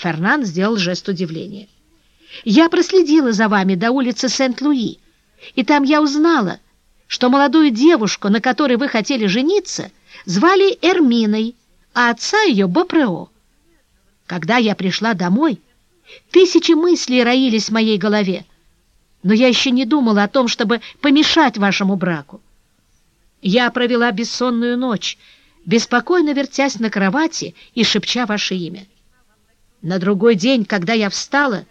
Фернан сделал жест удивления. «Я проследила за вами до улицы Сент-Луи, и там я узнала, что молодую девушку, на которой вы хотели жениться, звали Эрминой, а отца ее Бопрео. Когда я пришла домой, тысячи мыслей роились в моей голове, но я еще не думала о том, чтобы помешать вашему браку. Я провела бессонную ночь, беспокойно вертясь на кровати и шепча ваше имя. На другой день, когда я встала,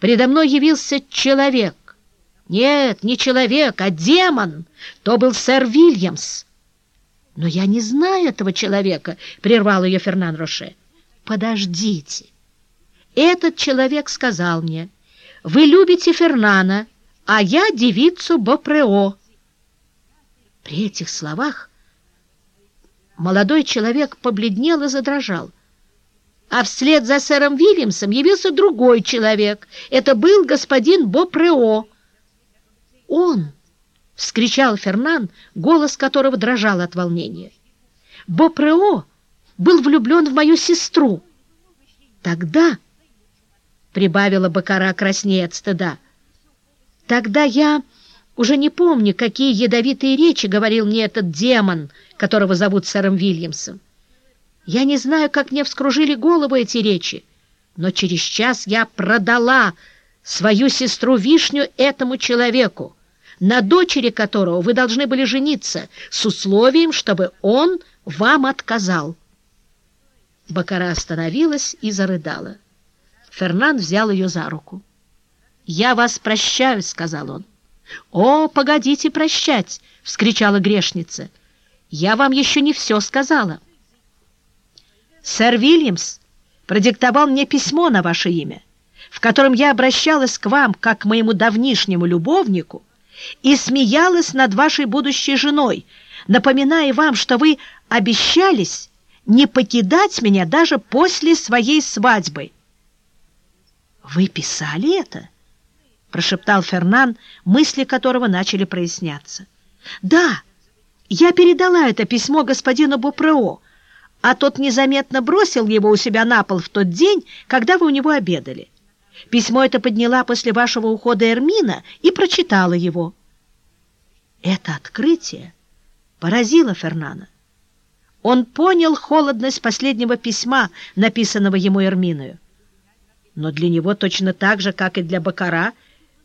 предо мной явился человек. Нет, не человек, а демон. То был сэр Вильямс. Но я не знаю этого человека, прервал ее Фернан Роше. Подождите. Этот человек сказал мне, вы любите Фернана, а я девицу Бопрео. При этих словах молодой человек побледнел и задрожал. А вслед за сэром Вильямсом явился другой человек. Это был господин Бопрео. «Он!» — вскричал Фернан, голос которого дрожал от волнения. «Бопрео был влюблен в мою сестру. Тогда...» — прибавила Бакара краснее от стыда. «Тогда я уже не помню, какие ядовитые речи говорил мне этот демон, которого зовут сэром Вильямсом. Я не знаю, как мне вскружили голову эти речи, но через час я продала свою сестру Вишню этому человеку, на дочери которого вы должны были жениться, с условием, чтобы он вам отказал. Бакара остановилась и зарыдала. Фернан взял ее за руку. «Я вас прощаю», — сказал он. «О, погодите прощать!» — вскричала грешница. «Я вам еще не все сказала». «Сэр Вильямс продиктовал мне письмо на ваше имя, в котором я обращалась к вам, как к моему давнишнему любовнику, и смеялась над вашей будущей женой, напоминая вам, что вы обещались не покидать меня даже после своей свадьбы». «Вы писали это?» прошептал Фернан, мысли которого начали проясняться. «Да, я передала это письмо господину Бупрео, а тот незаметно бросил его у себя на пол в тот день, когда вы у него обедали. Письмо это подняла после вашего ухода Эрмина и прочитала его». Это открытие поразило Фернана. Он понял холодность последнего письма, написанного ему Эрминою. Но для него точно так же, как и для Бакара,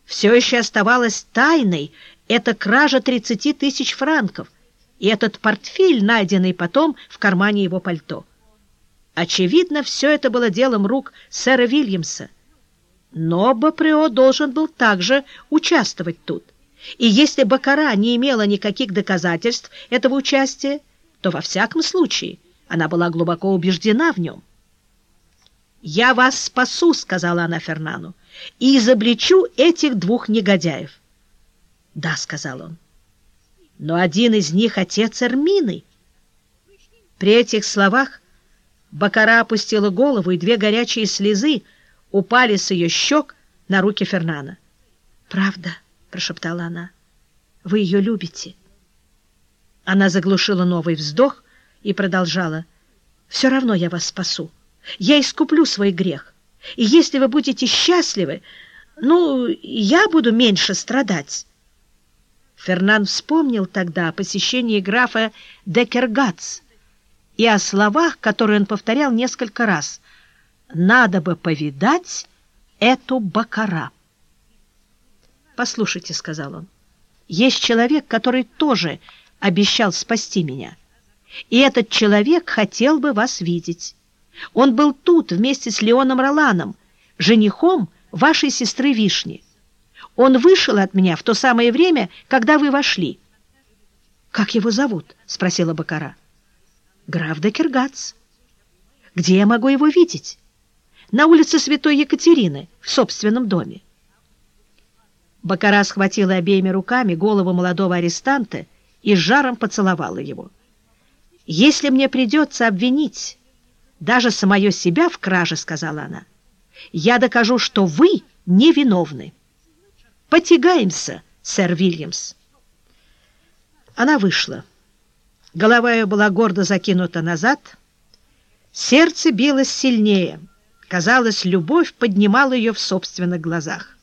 все еще оставалась тайной эта кража 30 тысяч франков и этот портфель, найденный потом в кармане его пальто. Очевидно, все это было делом рук сэра Вильямса. Но Бапрео должен был также участвовать тут. И если Бакара не имела никаких доказательств этого участия, то во всяком случае она была глубоко убеждена в нем. «Я вас спасу», — сказала она Фернану и изобличу этих двух негодяев. — Да, — сказал он, — но один из них — отец Эрмины. При этих словах Бакара опустила голову, и две горячие слезы упали с ее щек на руки Фернана. — Правда, — прошептала она, — вы ее любите. Она заглушила новый вздох и продолжала. — Все равно я вас спасу. Я искуплю свой грех. И если вы будете счастливы, ну, я буду меньше страдать. Фернан вспомнил тогда о посещении графа Декергац и о словах, которые он повторял несколько раз. «Надо бы повидать эту бакара». «Послушайте», — сказал он, — «есть человек, который тоже обещал спасти меня, и этот человек хотел бы вас видеть». Он был тут вместе с Леоном Роланом, женихом вашей сестры Вишни. Он вышел от меня в то самое время, когда вы вошли. — Как его зовут? — спросила Бакара. — Граф Декергац. — Где я могу его видеть? — На улице Святой Екатерины, в собственном доме. Бакара схватила обеими руками голову молодого арестанта и с жаром поцеловала его. — Если мне придется обвинить даже самое себя в краже, — сказала она. Я докажу, что вы невиновны. Потягаемся, сэр Вильямс. Она вышла. Голова ее была гордо закинута назад. Сердце билось сильнее. Казалось, любовь поднимала ее в собственных глазах.